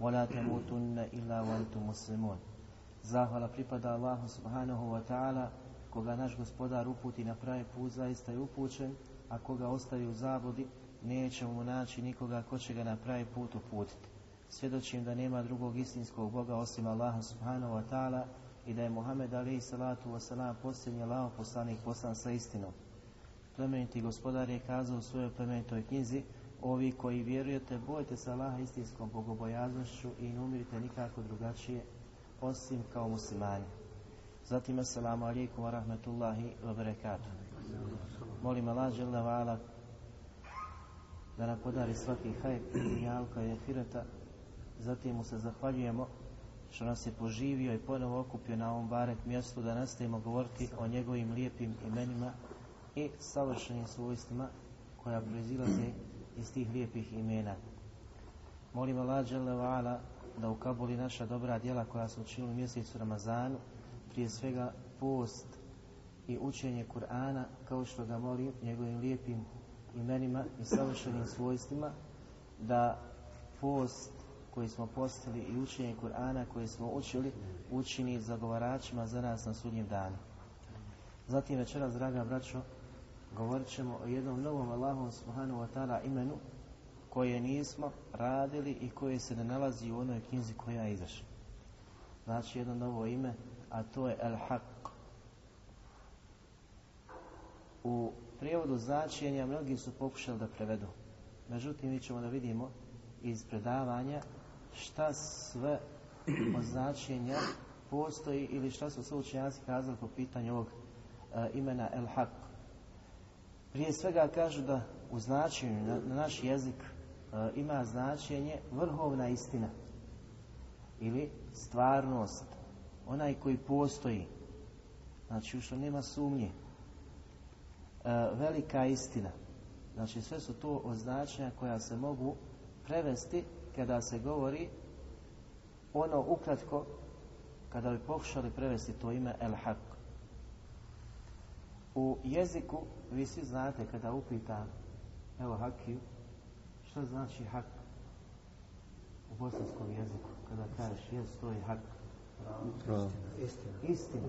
ولا تموتن إلا وأنتم مسلمون Zahvala pripada Allahu subhanahu wa ta'ala, koga naš gospodar uputi na pravi put, zaista je upućen, a koga ostavi u zabludi, neće mu naći nikoga ko će ga na pravi put uputiti. Svjedočim da nema drugog istinskog Boga osim Allaha subhanahu wa ta'ala i da je Muhammed alaihi salatu wa salam posljednji Allaho poslanik poslan sa istinom. Plemeniti gospodar je kazao u svojoj plemenitoj knjizi Ovi koji vjerujete, bojte se Allaha istinskom bogobojaznošću i ne umirite nikako drugačije osim kao muslimani. Zatim, assalamu alaikum wa rahmatullahi wa barakatuh. Molim Allah žele da nam podari svaki hajr i jalka i afirata. Zatim mu se zahvaljujemo što nas je poživio i ponovo okupio na ovom barek mjestu da nastavimo govoriti o njegovim lijepim imenima i savršenim svojstvima koja proizilaze iz tih lijepih imena. Molim Allah žele vala da ukabuli naša dobra djela koja su učinili u mjesecu Ramazanu, prije svega post i učenje Kur'ana, kao što ga molim njegovim lijepim imenima i savršenim svojstvima, da post koji smo postili i učenje Kur'ana koji smo učili, učini zagovaračima za nas na sudnjem danu. Zatim večeras, draga braćo, govorit ćemo o jednom novom Allahom subhanahu wa ta'ala imenu koje nismo radili i koje se ne nalazi u onoj knjizi koja je izašla. Znači jedno novo ime, a to je El Haq. U prijevodu značenja mnogi su pokušali da prevedu. Međutim, mi ćemo da vidimo iz predavanja šta sve od značenja postoji ili šta su sve kazali po pitanju ovog e, imena El Haq. Prije svega kažu da u značenju na, na naš jezik e, ima značenje vrhovna istina ili stvarnost, onaj koji postoji, znači u što nema sumnje, e, velika istina. Znači sve su to označenja koja se mogu prevesti kada se govori ono ukratko kada bi pokušali prevesti to ime El Haq. U jeziku, vi svi znate kada upitam evo Hakiju, što znači hak u bosanskom jeziku? Kada kažeš jes to je hak. Istina. istina.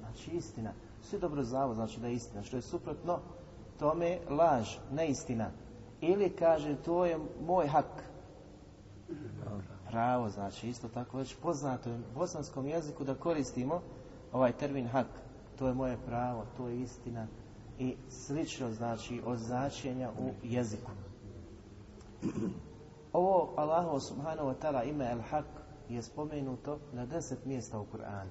Znači istina. Svi dobro znamo znači da je istina što je suprotno tome laž neistina ili kaže to je moj hak. Pravo znači isto tako već poznato je u bosanskom jeziku da koristimo ovaj termin hak to je moje pravo to je istina i slično znači od značenja u jeziku ovo Allahu subhanahu wa ta'ala ime El-Haq je spomenuto na deset mjesta u Kur'anu.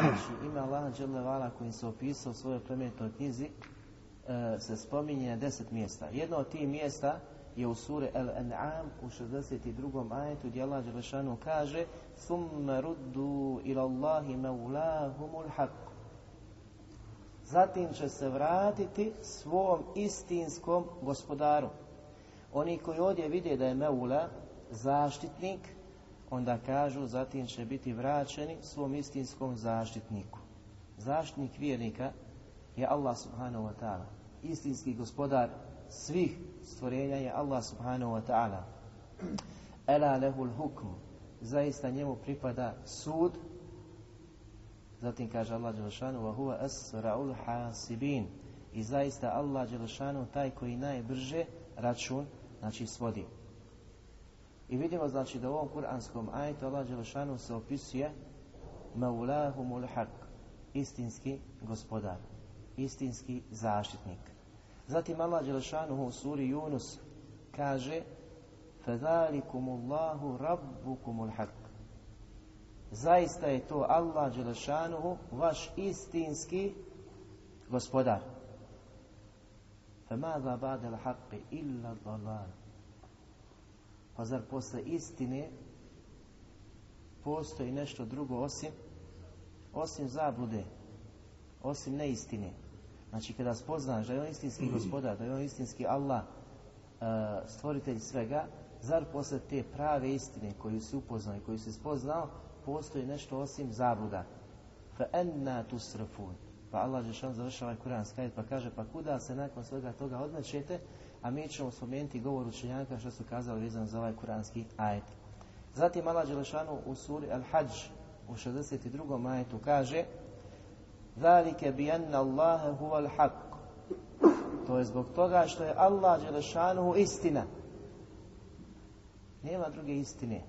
Znači ime Allaha Đele Vala kojim se opisao u svojoj plemenitoj knjizi e, se spominje na deset mjesta. Jedno od tih mjesta je u suri El-An'am u 62. ajetu gdje Allah Đelešanu kaže ثُمَّ رُدُّوا إِلَى اللَّهِ مَوْلَاهُمُ الْحَقُّ Zatim će se vratiti svom istinskom gospodaru. Oni koji ovdje vide da je Meula zaštitnik, onda kažu zatim će biti vraćeni svom istinskom zaštitniku. Zaštitnik vjernika je Allah subhanahu wa ta'ala. Istinski gospodar svih stvorenja je Allah subhanahu wa ta'ala. Ela lehul hukm. Zaista njemu pripada sud. Zatim kaže Allah hasibin. I zaista Allah Đelešanu taj koji najbrže račun znači svodi. I vidimo znači da u ovom kuranskom ajetu Allah Đelešanu se opisuje Maulahumul haq, istinski gospodar, istinski zaštitnik. Zatim Allah Đelešanu u suri Yunus kaže Fadhalikumullahu rabbukumul haq Zaista je to Allah Đelešanu vaš istinski gospodar. فَمَاذَا بَعْدَ الْحَقِّ إِلَّا الضَّلَالِ Pa zar posle istine postoji nešto drugo osim osim zablude, osim neistine. Znači kada spoznaš da je on istinski gospodar, da je on istinski Allah, e, stvoritelj svega, zar posle te prave istine koju si upoznao i koju si spoznao, postoji nešto osim zabluda. Fa enna tusrafun. Pa Allah Žešan završava ovaj kuranski ajet pa kaže pa kuda se nakon svega toga odnačete, a mi ćemo spomenuti govor učenjaka što su kazali vezano za ovaj kuranski ajet. Zatim Allah Želešanu u suri Al-Hajj u 62. ajetu kaže Zalike bi anna Allahe huval haq. To je zbog toga što je Allah Đelešanu istina. Nema druge istine.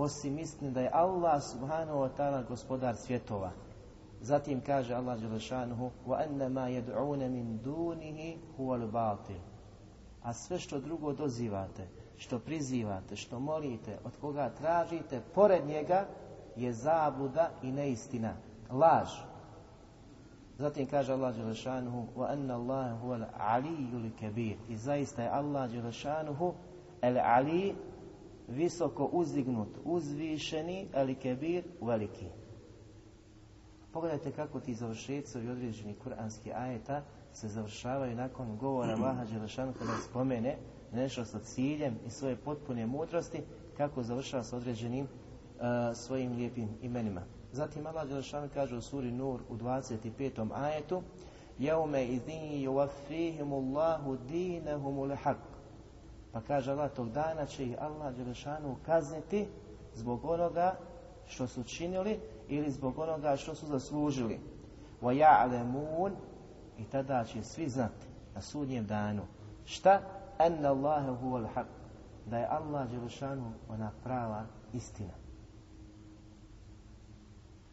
Osim istine da je Allah subhanahu wa ta'ala gospodar svjetova. Zatim kaže Allah Đelešanuhu ma yad'una min dunihi huwal batil. A sve što drugo dozivate, što prizivate, što molite, od koga tražite, pored njega je zabluda i neistina, laž. Zatim kaže Allah Đelešanuhu anna Allah huwa al-aliyul kabir. I zaista je Allah Đelešanuhu al-ali visoko uzdignut, uzvišeni, ali kebir, veliki. Pogledajte kako ti završetcovi određeni kuranski ajeta se završavaju nakon govora Allaha Đelešanu kada spomene nešto sa ciljem i svoje potpune mudrosti, kako završava s određenim uh, svojim lijepim imenima. Zatim Allah Đelešanu kaže u suri Nur u 25. ajetu Jaume idin yuwaffihimullahu dinahumul haq. Pa kaže Allah, tog dana će ih Allah Đelešanu kazniti zbog onoga što su činili ili zbog onoga što su zaslužili. Ya'lamun i tada će svi znati na sudnjem danu. Šta? Allahe huwal haq. Da je Allah Đelešanu ona prava istina.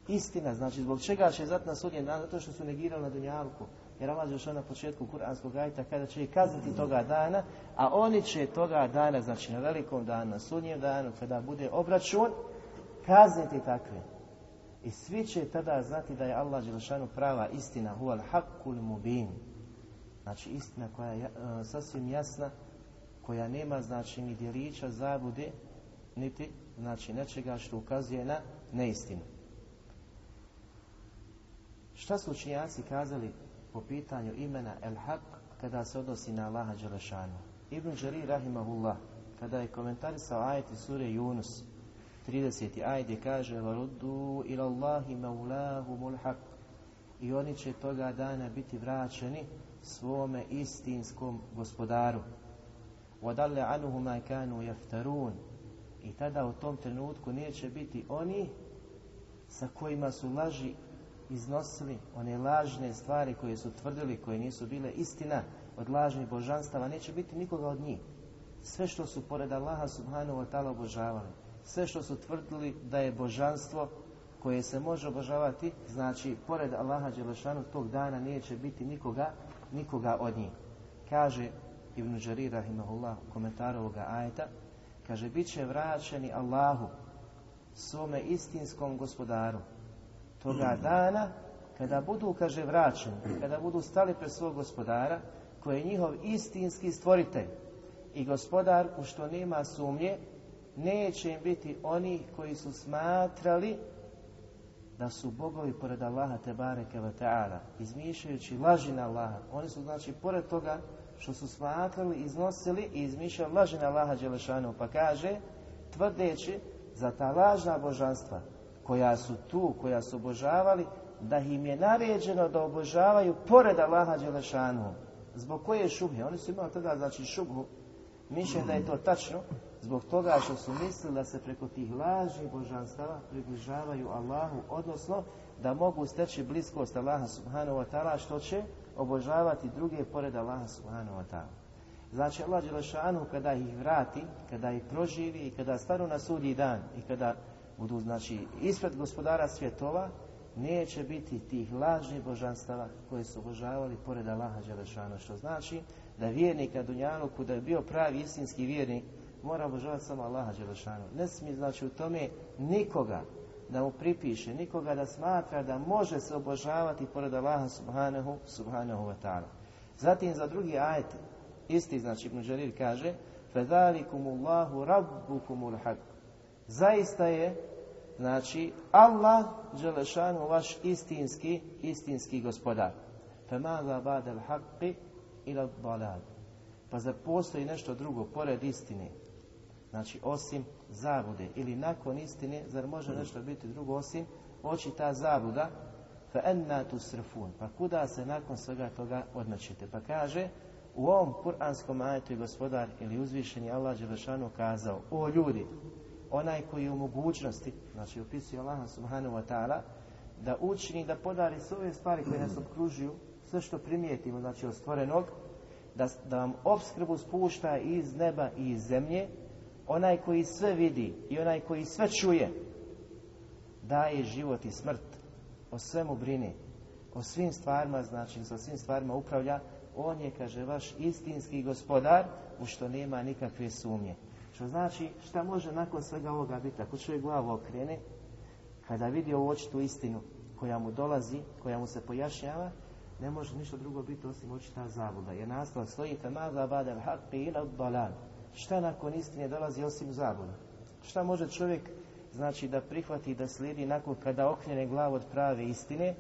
Istina, znači zbog čega će znati na sudnjem danu? Zato što su negirali na dunjalku. Jer Allah Đelešanu na početku kuranskog ajta kada će ih kazniti toga dana, a oni će toga dana, znači na velikom danu, na sudnjem danu, kada bude obračun, kazniti takve. I svi će tada znati da je Allah Đelešanu prava istina, huval haqqul mubin. Znači istina koja je uh, sasvim jasna, koja nema znači ni djelića zabude, niti znači nečega što ukazuje na neistinu. Šta su učinjaci kazali po pitanju imena El Haq kada se odnosi na Allaha Đelešanu? Ibn Đari Rahimahullah, kada je komentarisao ajeti sure Yunus, 30. ajd je kaže Varuddu ila Allahi maulahumul haq i oni će toga dana biti vraćeni svome istinskom gospodaru. Wadalle anuhu ma kanu jaftarun i tada u tom trenutku neće biti oni sa kojima su laži iznosili one lažne stvari koje su tvrdili, koje nisu bile istina od lažnih božanstava, neće biti nikoga od njih. Sve što su pored Allaha subhanahu wa ta'ala obožavali, sve što su tvrdili da je božanstvo koje se može obožavati, znači pored Allaha Đelešanu tog dana neće biti nikoga, nikoga od njih. Kaže Ibn Đarir rahimahullah u komentaru ovoga ajeta, kaže bit će vraćeni Allahu svome istinskom gospodaru toga dana kada budu, kaže, vraćeni, kada budu stali pred svog gospodara, koji je njihov istinski stvoritelj i gospodar u što nema sumnje, neće im biti oni koji su smatrali da su bogovi pored Allaha te bareke ve ta'ala, izmišljajući laži na Allaha. Oni su znači pored toga što su smatrali, iznosili i izmišljali laži na Allaha Đelešanu, pa kaže, tvrdeći za ta lažna božanstva koja su tu, koja su obožavali, da im je naređeno da obožavaju pored Allaha Đelešanu. Zbog koje šubhe? Oni su imali tada znači šubhu, mišljen da je to tačno, zbog toga što su mislili da se preko tih lažnih božanstava približavaju Allahu, odnosno da mogu steći bliskost Allaha subhanahu wa ta'ala, što će obožavati druge pored Allaha subhanahu wa ta'ala. Znači Allah Đelešanu kada ih vrati, kada ih proživi i kada stanu na sudji dan i kada budu znači ispred gospodara svjetova, neće biti tih lažnih božanstava koje su obožavali pored Allaha Đelešanu, što znači da vjernik na Dunjaluku, da je bio pravi istinski vjernik, mora obožavati samo Allaha Đelešanu. Ne smije znači u tome nikoga da mu pripiše, nikoga da smatra da može se obožavati pored Allaha subhanahu, subhanahu wa ta'ala. Zatim za drugi ajet, isti znači Ibn Đarir kaže فَذَلِكُمُ اللَّهُ رَبُّكُمُ الْحَقُ Zaista je, znači, Allah Đelešanu vaš istinski, istinski gospodar. Ba'da ila. Pa zar postoji nešto drugo pored istine? Znači, osim zabude ili nakon istine, zar može hmm. nešto biti drugo osim oči ta zabuda? Fa anna tusrifun Pa kuda se nakon svega toga odmećete? Pa kaže, u ovom kuranskom ajetu je gospodar ili uzvišeni Allah Đelešanu kazao, o ljudi, onaj koji je u mogućnosti, znači opisuje Allah subhanahu wa ta'ala, da učini, da podari sve ove stvari koje nas okružuju, sve što primijetimo, znači od stvorenog, da, da vam obskrbu spušta iz neba i iz zemlje, onaj koji sve vidi i onaj koji sve čuje, daje život i smrt, o svemu brini, o svim stvarima, znači sa svim stvarima upravlja, on je, kaže, vaš istinski gospodar, u što nema nikakve sumnje. Što znači, šta može nakon svega ovoga biti? Ako čovjek glavu okrene, kada vidi ovu očitu istinu koja mu dolazi, koja mu se pojašnjava, ne može ništa drugo biti osim očita zabuda. Jer nastavak stoji maza badal haqqi ila dalal. Šta nakon istine dolazi osim zabuda? Šta može čovjek znači da prihvati da slijedi nakon kada okrene glavu od prave istine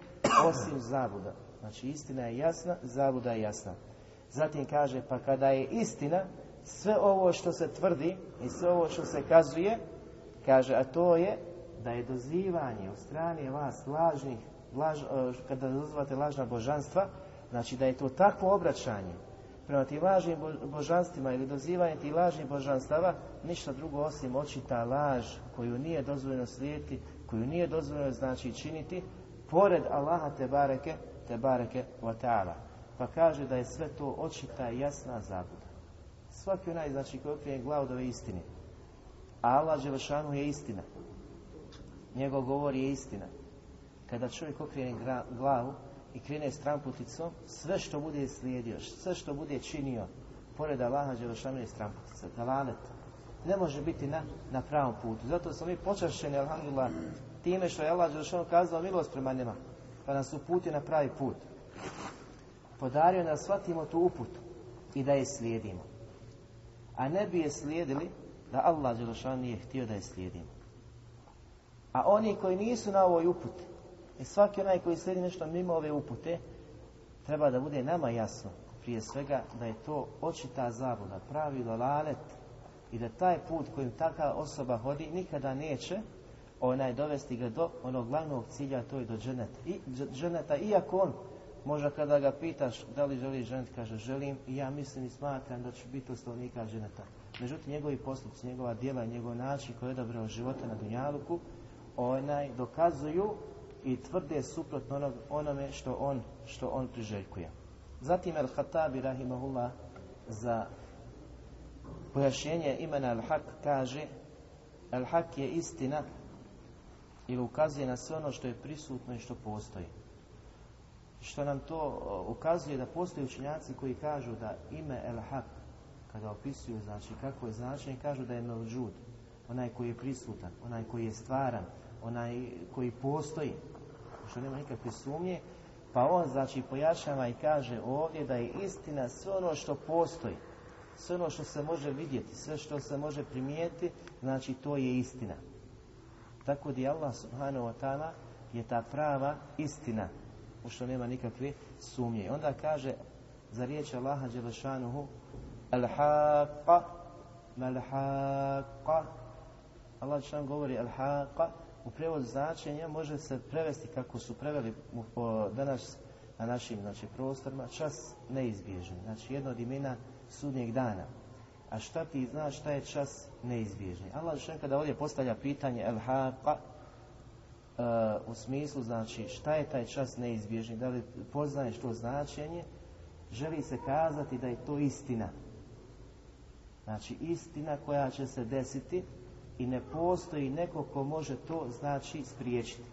osim zabuda. Znači istina je jasna, zabuda je jasna. Zatim kaže pa kada je istina sve ovo što se tvrdi i sve ovo što se kazuje kaže a to je da je dozivanje od strane vas lažnih laž, e, kada dozivate lažna božanstva znači da je to takvo obraćanje prema tim lažnim božanstvima ili dozivanje tih lažnih božanstava ništa drugo osim očita laž koju nije dozvoljeno slijediti, koju nije dozvoljeno znači činiti pored Allaha te bareke te bareke wa ta'ala. Pa kaže da je sve to očita i jasna zabuda. Svaki onaj znači koji okrije glavu do istine. A Allah Đelešanu je istina. Njegov govor je istina. Kada čovjek okrene glavu, i krene stramputicom, sve što bude slijedio, sve što bude činio, pored Allaha Đelešanu je stramputica, dalalet. Ne može biti na, na pravom putu. Zato smo mi počašćeni, alhamdulillah, time što je Allah Đelešanu kazao milost prema njima, pa nas uputi na pravi put. Podario nas shvatimo tu uputu i da je slijedimo. A ne bi je slijedili da Allah Đelešanu nije htio da je slijedimo. A oni koji nisu na ovoj uputi, i svaki onaj koji slijedi nešto mimo ove upute, treba da bude nama jasno, prije svega, da je to očita zabuda, pravi dolalet i da taj put kojim takva osoba hodi nikada neće onaj dovesti ga do onog glavnog cilja, to je do dženeta. I, dženeta, iako on, možda kada ga pitaš da li želi ženet, kaže želim i ja mislim i smatram da ću biti osnovnika ženeta. Međutim, njegovi postupci, njegova djela, njegov način koji je odabrao života na Dunjaluku, onaj dokazuju i tvrde suprotno onome što on, što on priželjkuje. Zatim Al-Hatabi rahimahullah za pojašnjenje imena Al-Hak kaže Al-Hak je istina ili ukazuje na sve ono što je prisutno i što postoji. Što nam to ukazuje da postoje učenjaci koji kažu da ime El-Hak kada opisuju znači kako je značenje kažu da je mevđud onaj koji je prisutan, onaj koji je stvaran, onaj koji postoji, što nema nikakve sumnje, pa on znači pojašnjava i kaže ovdje da je istina sve ono što postoji, sve ono što se može vidjeti, sve što se može primijeti, znači to je istina. Tako da je Allah subhanahu wa ta'ala je ta prava istina, u što nema nikakve sumnje. Onda kaže za riječ Allaha Đelešanuhu Al-Haqqa Mal-Haqqa Allah Đelešan govori Al-Haqqa u prijevodu značenja može se prevesti kako su preveli danas na našim znači, prostorima, čas neizbježni. Znači jedno od imena sudnjeg dana. A šta ti znaš šta je čas neizbježni? Allah što kada ovdje postavlja pitanje uh, u smislu znači šta je taj čas neizbježni, da li poznaješ to značenje, želi se kazati da je to istina. Znači istina koja će se desiti i ne postoji neko ko može to znači spriječiti.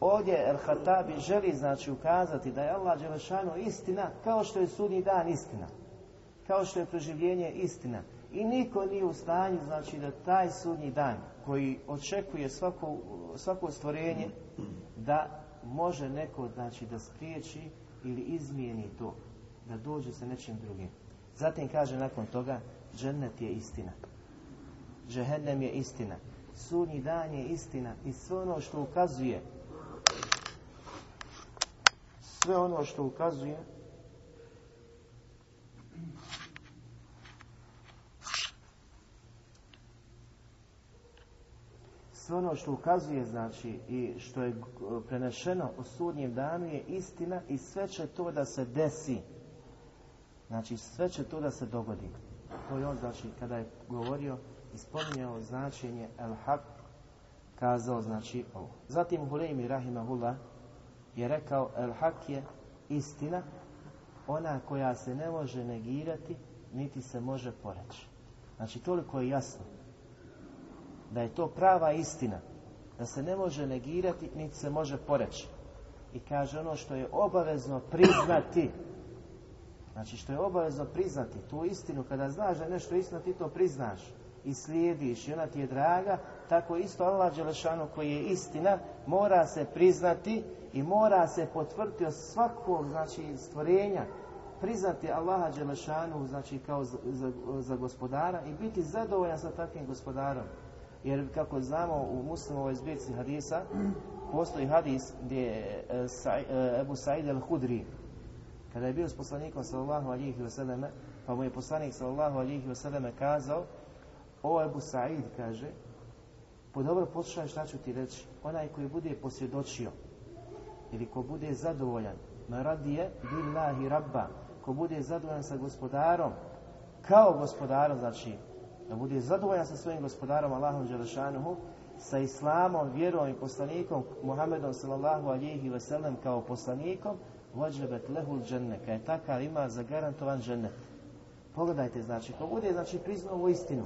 Ovdje El Hatabi želi znači ukazati da je Allah Đelešanu istina kao što je sudnji dan istina. Kao što je preživljenje istina. I niko nije u stanju znači da taj sudnji dan koji očekuje svako, svako stvorenje da može neko znači da spriječi ili izmijeni to. Da dođe sa nečim drugim. Zatim kaže nakon toga džennet je istina. Džehennem je istina. Sudnji dan je istina i sve ono što ukazuje sve ono što ukazuje sve ono što ukazuje znači i što je prenešeno u sudnjem danu je istina i sve će to da se desi. Znači sve će to da se dogodi. To je on znači kada je govorio i spominjao značenje el haq kazao znači ovo. Zatim Huleymi Rahimahullah je rekao el haq je istina ona koja se ne može negirati niti se može poreći. Znači toliko je jasno da je to prava istina, da se ne može negirati, niti se može poreći. I kaže ono što je obavezno priznati, znači što je obavezno priznati tu istinu, kada znaš da nešto istina, ti to priznaš i slijediš i ona ti je draga, tako isto Allah Đelešanu koji je istina, mora se priznati i mora se potvrditi od svakog znači, stvorenja, priznati Allaha Đelešanu znači, kao za, za, za gospodara i biti zadovoljan sa takvim gospodarom. Jer kako znamo u muslimovoj zbirci hadisa, postoji hadis gdje je e, Ebu Sa'id al-Hudri, kada je bio s poslanikom sallallahu alihi vseleme, pa mu je poslanik sallallahu alihi vseleme kazao, o Ebu Sa'id kaže, po dobro poslušaj šta ću ti reći, onaj koji bude posvjedočio, ili ko bude zadovoljan, na radije billahi rabba, ko bude zadovoljan sa gospodarom, kao gospodarom, znači da bude zadovoljan sa svojim gospodarom Allahom Đelešanuhu, sa islamom, vjerom i poslanikom Muhammedom sallallahu alihi wasallam kao poslanikom, vođebet lehul dženne, kada je takav ima zagarantovan džennet. Pogledajte, znači, ko bude znači, priznao ovu istinu,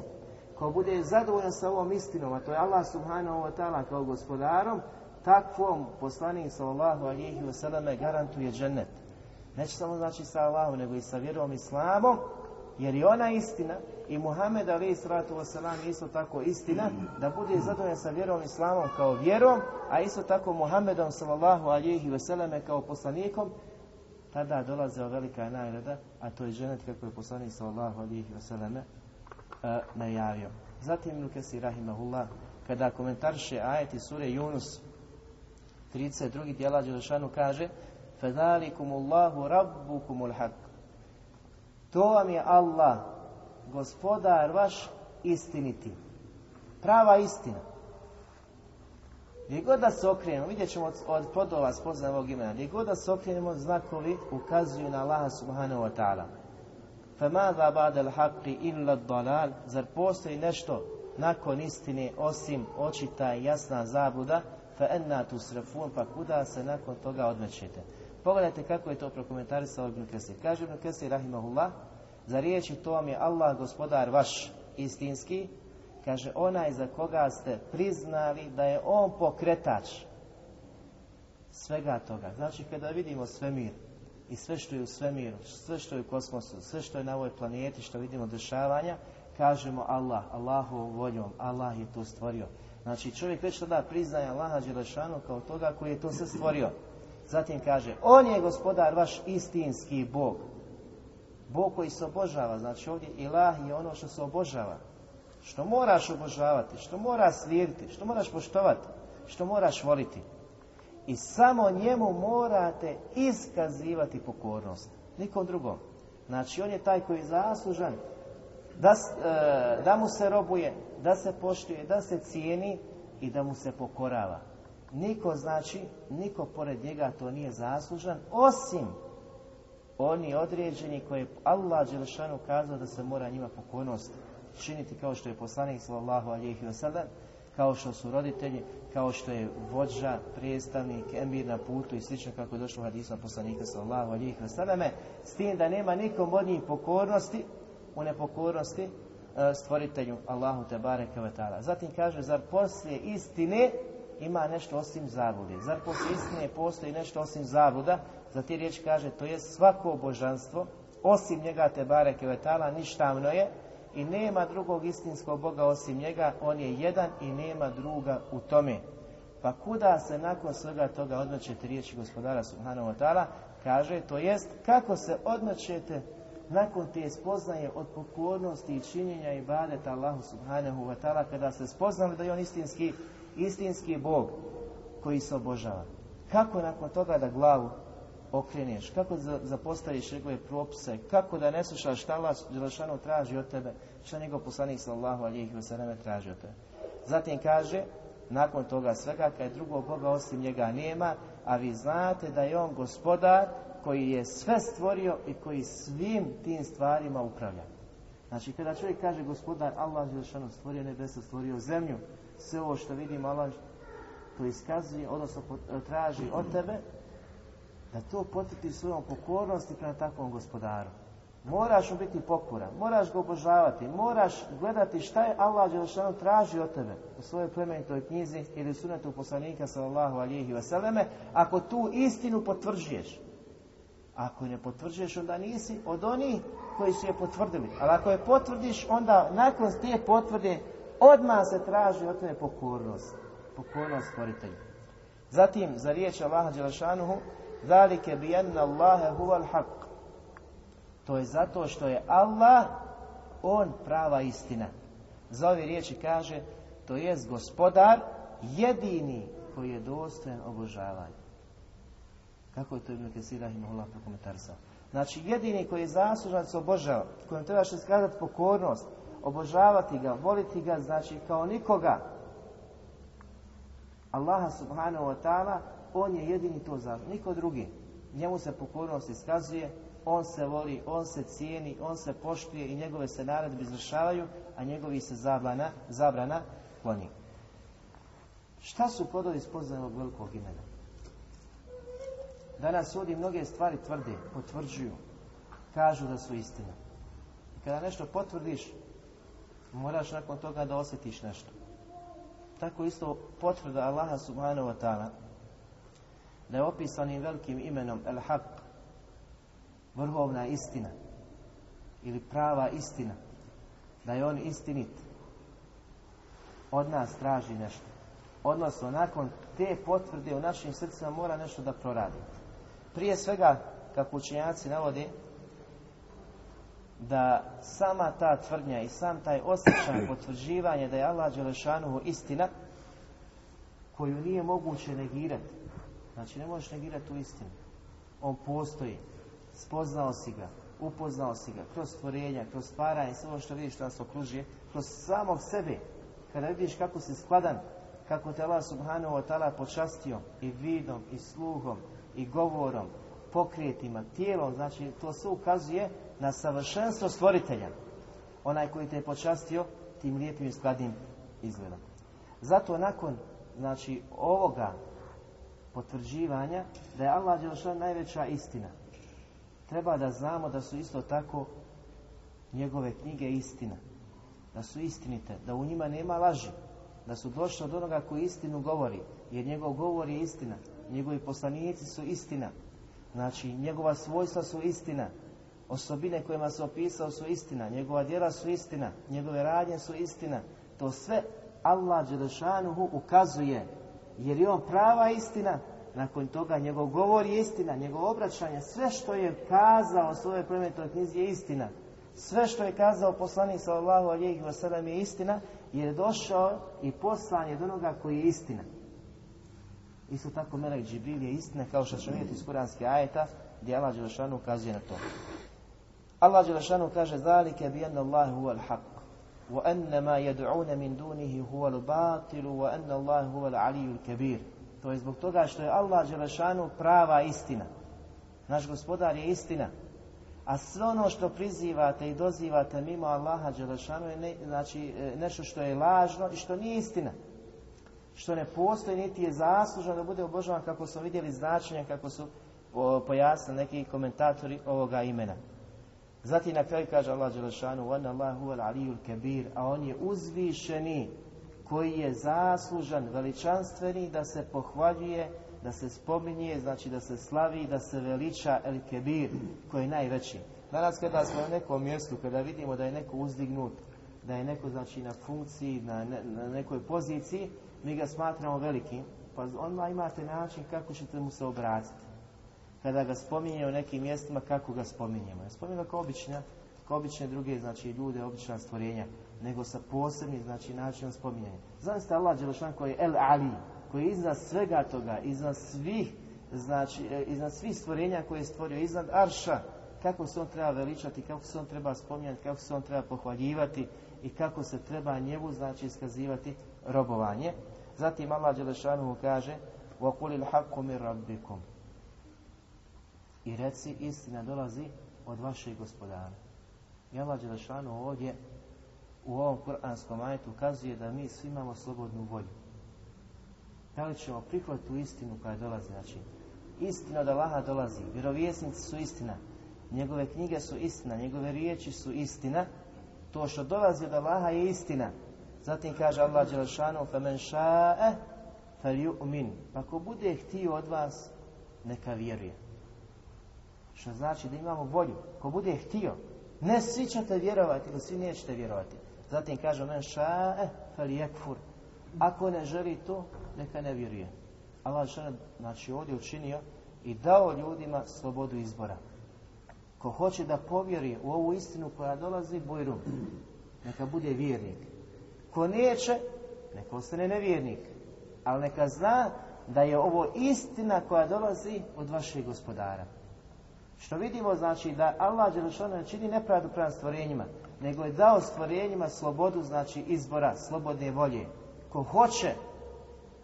ko bude zadovoljan sa ovom istinom, a to je Allah subhanahu wa ta'ala kao gospodarom, takvom poslanik sallallahu alihi wasallam garantuje džennet. Neće samo znači sa Allahom, nego i sa vjerom islamom, jer je ona istina i Muhammed ali sratu wasalam isto tako istina da bude zadovoljan sa vjerom islamom kao vjerom a isto tako Muhammedom sallallahu alihi wasallam kao poslanikom tada dolaze o velika nagrada a to je ženet kako je poslanik sallallahu alihi wasallam uh, najavio zatim Ibn Kesir rahimahullah kada komentarše ajeti sure Yunus 32. dijela Đelešanu kaže فَذَلِكُمُ اللَّهُ رَبُّكُمُ الْحَقِّ To vam je Allah, gospodar vaš istiniti. Prava istina. Gdje god da se okrenemo, vidjet ćemo od, od podova spoznaje ovog imena, gdje god da se okrenemo, znakovi ukazuju na Allaha subhanahu wa ta'ala. فَمَاذَا بَعْدَ الْحَقِّ إِلَّا الضَّلَالِ Zar postoji nešto nakon istine osim očita i jasna zabuda? فَأَنَّا تُسْرَفُونَ Pa kuda se nakon toga odmećete? Pogledajte kako je to prokomentarisao Ibn Kesir. Kaže Ibn Kesir, rahimahullah, za riječi to vam je Allah, gospodar vaš, istinski, kaže onaj za koga ste priznali da je on pokretač svega toga. Znači kada vidimo svemir i sve što je u svemiru, sve što je u kosmosu, sve što je na ovoj planeti, što vidimo dešavanja, kažemo Allah, Allahovom voljom, Allah je to stvorio. Znači čovjek već tada priznaje Allaha Đelešanu kao toga koji je to sve stvorio. Zatim kaže, on je gospodar vaš istinski Bog. Bog koji se obožava, znači ovdje ilah je ono što se obožava. Što moraš obožavati, što moraš slijediti, što moraš poštovati, što moraš voliti. I samo njemu morate iskazivati pokornost. Nikom drugom. Znači on je taj koji je zaslužan da, e, da mu se robuje, da se poštuje, da se cijeni i da mu se pokorava. Niko znači, niko pored njega to nije zaslužan, osim oni određeni koje je Allah Đelešanu kazao da se mora njima pokornost činiti kao što je poslanik sallallahu alihi wasallam, kao što su roditelji, kao što je vođa, predstavnik, emir na putu i slično kako je došlo u hadisom poslanika sallallahu alihi wasallam, s tim da nema nikom od njih pokornosti, u nepokornosti e, stvoritelju Allahu te bareke. Zatim kaže zar poslije istine ima nešto osim zablude. Zar poslije istine postoji nešto osim zabluda? Za ti riječ kaže, to je svako božanstvo, osim njega te bareke vetala, ništavno je i nema drugog istinskog Boga osim njega, on je jedan i nema druga u tome. Pa kuda se nakon svega toga odmećete riječi gospodara Subhanahu wa? Kaže, to jest, kako se odmećete nakon te spoznaje od pokornosti i činjenja i badeta Allahu subhanahu wa kada ste spoznali da je on istinski, istinski Bog koji se obožava. Kako nakon toga da glavu okreneš, kako zapostaviš njegove propise, kako da ne slušaš šta Allah traži od tebe, šta njegov poslanik sallahu alijih vseleme traži od tebe. Zatim kaže, nakon toga svega, kad drugog Boga osim njega nema, a vi znate da je on gospodar koji je sve stvorio i koji svim tim stvarima upravlja. Znači, kada čovjek kaže gospodar Allah Želešanu stvorio nebesa, stvorio zemlju, sve ovo što vidimo Allah to iskazuje, odnosno traži od tebe, da to potvrdi svojom pokornosti prema takvom gospodaru. Moraš mu biti pokoran, moraš ga obožavati, moraš gledati šta je Allah Đelešanu traži od tebe u svojoj plemenitoj knjizi ili sunetu poslanika sallallahu alihi vseleme, ako tu istinu potvrđuješ. Ako ne potvrđuješ, onda nisi od onih koji su je potvrdili. Ali ako je potvrdiš, onda nakon te potvrde odmah se traži od tebe pokornost. Pokornost stvoritelju. Zatim, za riječ Allaha Đelešanuhu, Zalike bi jedna Allahe huval haq. To je zato što je Allah, on prava istina. Za ove riječi kaže, to jest gospodar jedini koji je dostojan obožavanja. Kako je to Ibn Kesir Rahimahullah prokomentarisao? Znači, jedini koji je zaslužan se obožava, kojem trebaš iskazati pokornost, obožavati ga, voliti ga, znači kao nikoga. Allaha subhanahu wa ta'ala, on je jedini to zaslužan, niko drugi. Njemu se pokornost iskazuje, on se voli, on se cijeni, on se poštuje i njegove se naredbe izvršavaju, a njegovi se zabrana, zabrana kloni. Šta su plodovi spoznanog velikog imena? Danas ljudi mnoge stvari tvrde, potvrđuju, kažu da su istina. Kada nešto potvrdiš, moraš nakon toga da osjetiš nešto. Tako isto potvrda Allaha subhanahu wa ta'ala da je opisanim velikim imenom El Haq vrhovna istina ili prava istina da je on istinit. Od nas traži nešto. Odnosno nakon te potvrde u našim srcima mora nešto da proradi. Prije svega kako učenjaci navode da sama ta tvrdnja i sam taj osjećaj potvrđivanje da je Allah Đelešanuhu istina koju nije moguće negirati. Znači ne možeš negirati tu istinu. On postoji. Spoznao si ga, upoznao si ga kroz stvorenja, kroz stvaranje, sve ono što vidiš što nas okružuje, kroz samog sebe, kada vidiš kako si skladan, kako te Allah subhanahu wa ta'ala počastio i vidom, i sluhom, i govorom, pokrijetima, tijelom, znači to sve ukazuje na savršenstvo stvoritelja. Onaj koji te je počastio tim lijepim i skladnim izgledom. Zato nakon znači ovoga potvrđivanja da je Allah najveća istina treba da znamo da su isto tako njegove knjige istina. Da su istinite, da u njima nema laži. Da su došli od onoga koji istinu govori. Jer njegov govor je istina. Njegovi poslanici su istina. Znači, njegova svojstva su istina. Osobine kojima se opisao su istina. Njegova djela su istina. Njegove radnje su istina. To sve Allah Đelešanuhu ukazuje. Jer je on prava istina nakon toga njegov govor je istina, njegovo obraćanje, sve što je kazao u svojoj plemenitoj knjizi je istina. Sve što je kazao poslanik sallallahu alejhi ve sellem je istina, jer je došao i poslan je do onoga koji je istina. Isto tako Melek Džibril je istina, kao što ćemo vidjeti iz kuranske ajeta, gdje Allah Đelešanu ukazuje na to. Allah Đelešanu kaže, zalike bi anna Allah huwa al-haq, wa anna ma yad'una min dunihi huwa al-batil, wa anna Allah huwa al-aliju al-kabir. To je zbog toga što je Allah Đelešanu prava istina. Naš gospodar je istina. A sve ono što prizivate i dozivate mimo Allaha Đelešanu je ne, znači, e, nešto što je lažno i što nije istina. Što ne postoji niti je zaslužno da bude obožavan kako smo vidjeli značenja, kako su pojasnili neki komentatori ovoga imena. Zatim na kraju kaže Allah Đelešanu a on je uzvišeni koji je zaslužan, veličanstveni da se pohvaljuje, da se spominje, znači da se slavi, da se veliča El Kebir, koji je najveći. Danas kada smo na nekom mjestu, kada vidimo da je neko uzdignut, da je neko znači na funkciji, na, na nekoj poziciji, mi ga smatramo velikim, pa onda imate način kako ćete mu se obratiti kada ga spominje u nekim mjestima kako ga spominjemo. Ne spominjemo kao obična, kao obične druge, znači ljude, obična stvorenja, nego sa posebnim, znači načinom spominjanja. Znam Allah Đelešan koji je El Ali, koji je iznad svega toga, iznad svih, znači, e, iznad svih stvorenja koje je stvorio, iznad Arša, kako se on treba veličati, kako se on treba spominjati, kako se on treba pohvaljivati i kako se treba njemu, znači, iskazivati robovanje. Zatim Allah Đelešanu kaže وَقُلِ الْحَقُّ مِنْ رَبِّكُمْ I reci, istina dolazi od vašeg gospodara. I Allah Đelešanu ovdje u ovom kuranskom ajetu ukazuje da mi svi imamo slobodnu volju. Da li ćemo prihvatiti tu istinu koja dolazi? Znači, istina od Allaha dolazi. Vjerovjesnici su istina. Njegove knjige su istina. Njegove riječi su istina. To što dolazi od Allaha je istina. Zatim kaže Allah Đelešanu فَمَنْ شَاءَ فَلْيُؤْمِنْ Pa ko bude htio od vas, neka vjeruje. Što znači da imamo volju. Ko bude htio, ne svi ćete vjerovati ili svi nećete vjerovati. Zatim kaže men ša'e fel Ako ne želi to, neka ne vjeruje. Allah znači ovdje učinio i dao ljudima slobodu izbora. Ko hoće da povjeri u ovu istinu koja dolazi, bojrum, neka bude vjernik. Ko neće, neka ostane nevjernik. Ali neka zna da je ovo istina koja dolazi od vašeg gospodara. Što vidimo znači da Allah Đelešanu ne čini nepravdu prema stvorenjima, nego je dao stvorenjima slobodu znači izbora, slobodne volje. Ko hoće,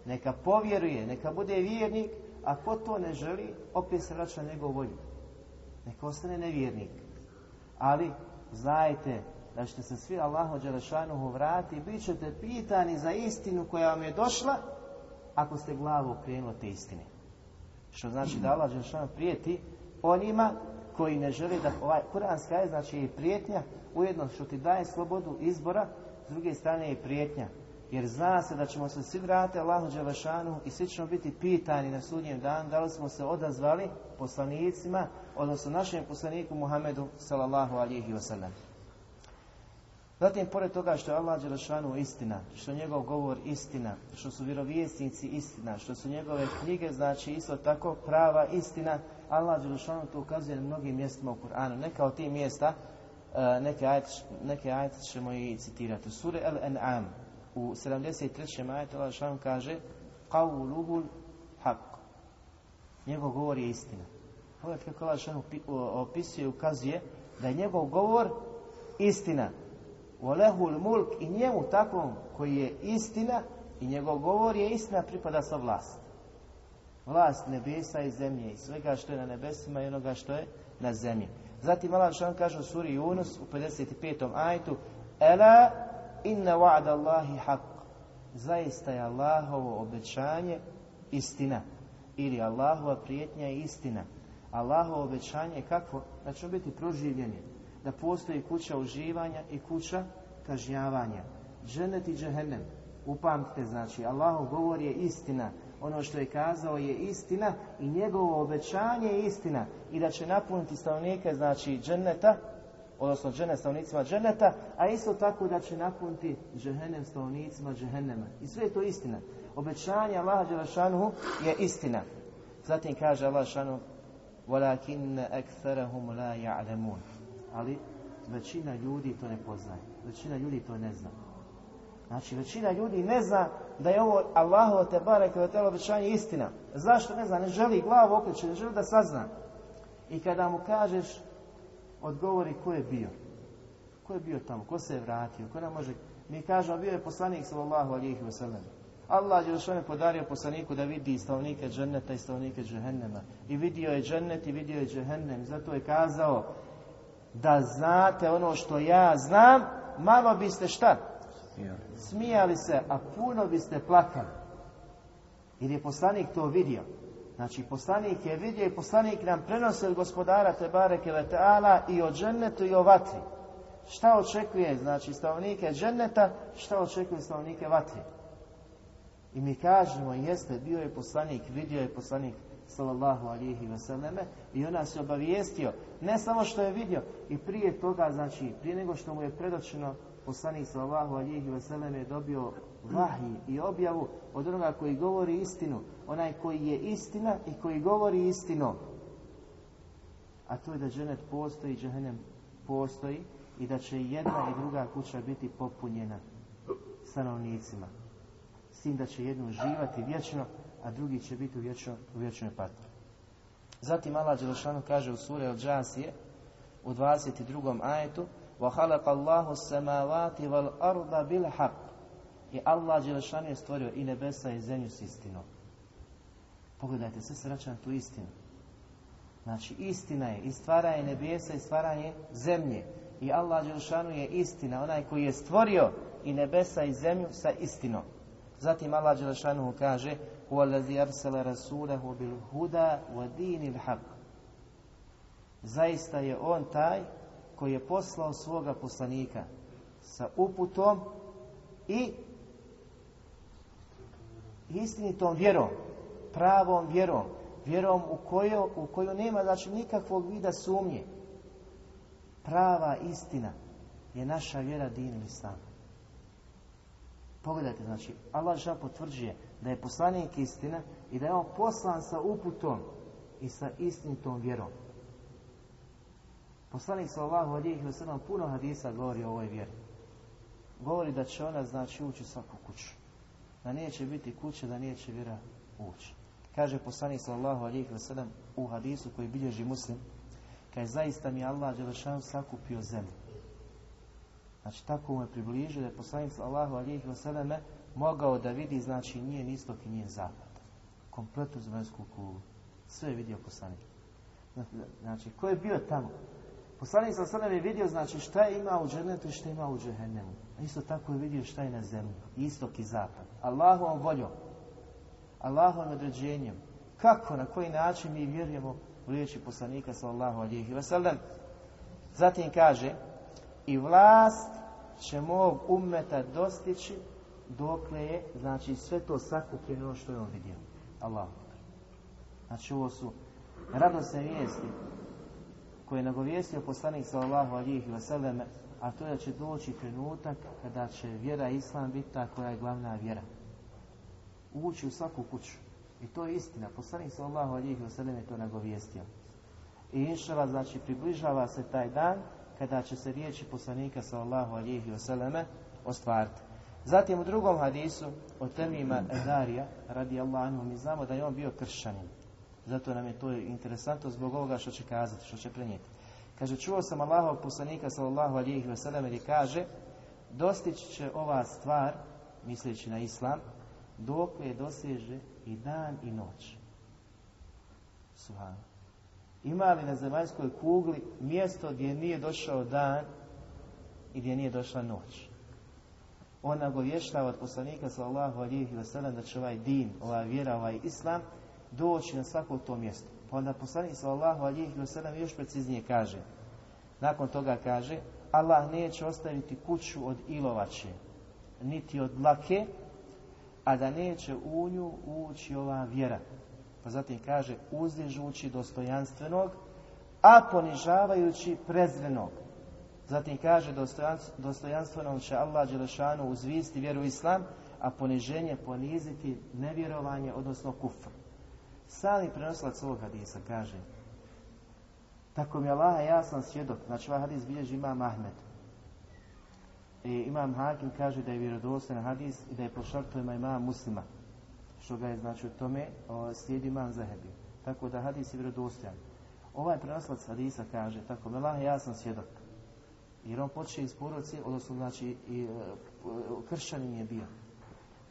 neka povjeruje, neka bude vjernik, a ko to ne želi, opet se vraća na njegovu volju. Neka ostane nevjernik. Ali, znajte da ćete se svi Allahu Đelešanuhu vrati bit ćete pitani za istinu koja vam je došla, ako ste glavu okrenuli te istine. Što znači da Allah Đelešanuhu prijeti onima koji ne žele da ovaj kuranska je znači i prijetnja ujedno što ti daje slobodu izbora s druge strane je prijetnja. Jer zna se da ćemo se svi vratiti Allahu Đelešanu i svi ćemo biti pitani na sudnjem dan da li smo se odazvali poslanicima odnosno našem poslaniku Muhammedu sallallahu alihi wasallam Zatim, pored toga što je Allah Đelešanu istina, što je njegov govor istina, što su vjerovjesnici istina, što su njegove knjige, znači isto tako prava istina, Allah Đelešanu to ukazuje na mnogim mjestima u Kur'anu. Neka od tih mjesta, e, neke ajete, neke ćemo i citirati. U suri Al-An'am, u 73. ajetu Allah Đelešanu kaže Qawluhul haq. Njegov govor je istina. Pogledajte kako Allah Đelešanu opisuje i ukazuje da je njegov govor istina. Volehul mulk i njemu takvom koji je istina i njegov govor je istina pripada sa vlast. Vlast nebesa i zemlje i svega što je na nebesima i onoga što je na zemlji. Zatim Allah što kaže u suri Yunus u 55. ajtu Ela inna wa'da Allahi haq. Zaista je Allahovo obećanje istina. Ili Allahova prijetnja je istina. Allahovo obećanje je kako? Da ćemo biti proživljeni da postoji kuća uživanja i kuća kažnjavanja. Dženet i džehennem. Upamtite, znači, Allahov govor je istina Ono što je kazao je istina i njegovo obećanje je istina. I da će napuniti stanovnike, znači, dženeta, odnosno džene stanovnicima dženeta, a isto tako da će napuniti džehennem stanovnicima džehennema. I sve je to istina. Obećanje Allaha Đelešanuhu je istina. Zatim kaže Allah šanu وَلَكِنَّ أَكْثَرَهُمْ لَا يَعْلَمُونَ ali većina ljudi to ne poznaje. Većina ljudi to ne zna. Znači, većina ljudi ne zna da je ovo Allahovo te barek je obećanje istina. Zašto ne zna? Ne želi glavu okreće, ne želi da sazna. I kada mu kažeš, odgovori ko je bio. Ko je bio tamo? Ko se je vratio? Ko nam može... Mi kažemo, bio je poslanik sallallahu alihi wasallam. Allah je podario poslaniku da vidi stavnike dženneta i stavnike džehennema. I vidio je džennet i vidio je džehennem. Zato je kazao, da znate ono što ja znam, malo biste šta? Smijali se, a puno biste plakali. Jer je poslanik to vidio. Znači, poslanik je vidio i poslanik nam prenosi od gospodara Tebare Keletala i o džennetu i o vatri. Šta očekuje, znači, stavnike dženneta, šta očekuje stavnike vatri? I mi kažemo, jeste, bio je poslanik, vidio je poslanik, sallallahu alihi vseleme i ona se obavijestio ne samo što je vidio i prije toga znači prije nego što mu je predočeno poslanik sallallahu alihi vseleme je dobio vahij i objavu od onoga koji govori istinu onaj koji je istina i koji govori istinu a to je da dženet postoji, džehennem postoji i da će jedna i druga kuća biti popunjena stanovnicima. S tim da će jedno uživati vječno, a drugi će biti u, vječno, u. Zatim Allah Đelešanu kaže u suri od Džasije u 22. ajetu وَحَلَقَ اللَّهُ السَّمَاوَاتِ وَالْأَرْضَ بِالْحَقِّ I Allah Đelešanu je stvorio i nebesa i zemlju s istinom. Pogledajte, sve se vraća na tu istinu. Znači, istina je i stvaranje nebesa i stvaranje zemlje. I Allah Đelšanu je istina, onaj koji je stvorio i nebesa i zemlju sa istinom. Zatim Allah Đelšanu kaže وَالَّذِي أَرْسَلَ رَسُولَهُ بِالْهُدَى وَدِينِ الْحَقِّ Zaista je on taj koji je poslao svoga poslanika sa uputom i istinitom vjerom, pravom vjerom, vjerom u koju, u koju nema znači nikakvog vida sumnje. Prava istina je naša vjera din islam. Pogledajte, znači, Allah žal potvrđuje da je poslanik istina i da je on poslan sa uputom i sa istinitom vjerom. Poslanik sallallahu alejhi ve sellem puno hadisa govori o ovoj vjeri. Govori da će ona znači ući svaku kuću. Da neće biti kuće, da neće vjera ući. Kaže poslanik sallallahu alejhi ve sellem u hadisu koji bilježi Muslim, kaže zaista mi Allah dželešan sakupio zemlju. Znači tako mu je približio da je poslanik sallallahu alejhi ve sellem mogao da vidi znači nije ni istok i nije zapad. Kompletnu zemaljsku kuglu. Sve je vidio poslanik. Znači, ko je bio tamo? Poslanik sa je vidio znači šta ima u džennetu i šta ima u džehennemu. Isto tako je vidio šta je na zemlji, istok i zapad. Allahovom voljom, Allahovom određenjem. Kako, na koji način mi vjerujemo u riječi poslanika sallallahu alihi wasallam. Zatim kaže i vlast će mog ummeta dostići dokle je, znači sve to sakupljeno što je on vidio. Allah. Znači ovo su radosne vijesti koje je nagovijestio poslanik sallallahu alihi wasallam, a to je da će doći trenutak kada će vjera Islam biti ta koja je glavna vjera. Ući u svaku kuću. I to je istina. Poslanik sallallahu alihi wasallam je to nagovijestio. I inšala, znači, približava se taj dan kada će se riječi poslanika sallallahu alihi wasallam ostvariti. Zatim u drugom hadisu od temima Edarija radi anhu mi znamo da je on bio kršćanin. Zato nam je to interesantno zbog ovoga što će kazati, što će prenijeti. Kaže, čuo sam Allahov poslanika sallallahu alihi wasallam jer kaže dostići će ova stvar, misleći na islam, dok je doseže i dan i noć. Subhano. Ima li na zemaljskoj kugli mjesto gdje nije došao dan i gdje nije došla noć? On nagovještava od poslanika sallallahu alihi wasallam da će ovaj din, ova vjera, ovaj islam doći na svako to mjesto. Pa onda poslanik sallallahu alihi wasallam još preciznije kaže. Nakon toga kaže Allah neće ostaviti kuću od ilovače, niti od dlake, a da neće u nju ući ova vjera. Pa zatim kaže uzdižući dostojanstvenog, a ponižavajući prezrenog. Zatim kaže dostojanstvenom će Allah Đelešanu uzvisti vjeru Islam, a poniženje poniziti nevjerovanje, odnosno kufr. Sami prenoslac ovog hadisa kaže tako mi Allah, ja sam svjedok. Znači ovaj hadis bilježi imam Ahmed. I imam Hakim kaže da je vjerodostojan hadis i da je po šartovima imam muslima. Što ga je znači u tome o, slijedi imam Zahebi. Tako da hadis je vjerodostojan. Ovaj prenoslac hadisa kaže, tako mi Allah, ja sam svjedok. Jer on počne iz poroci, odnosno znači i e, kršćanin je bio.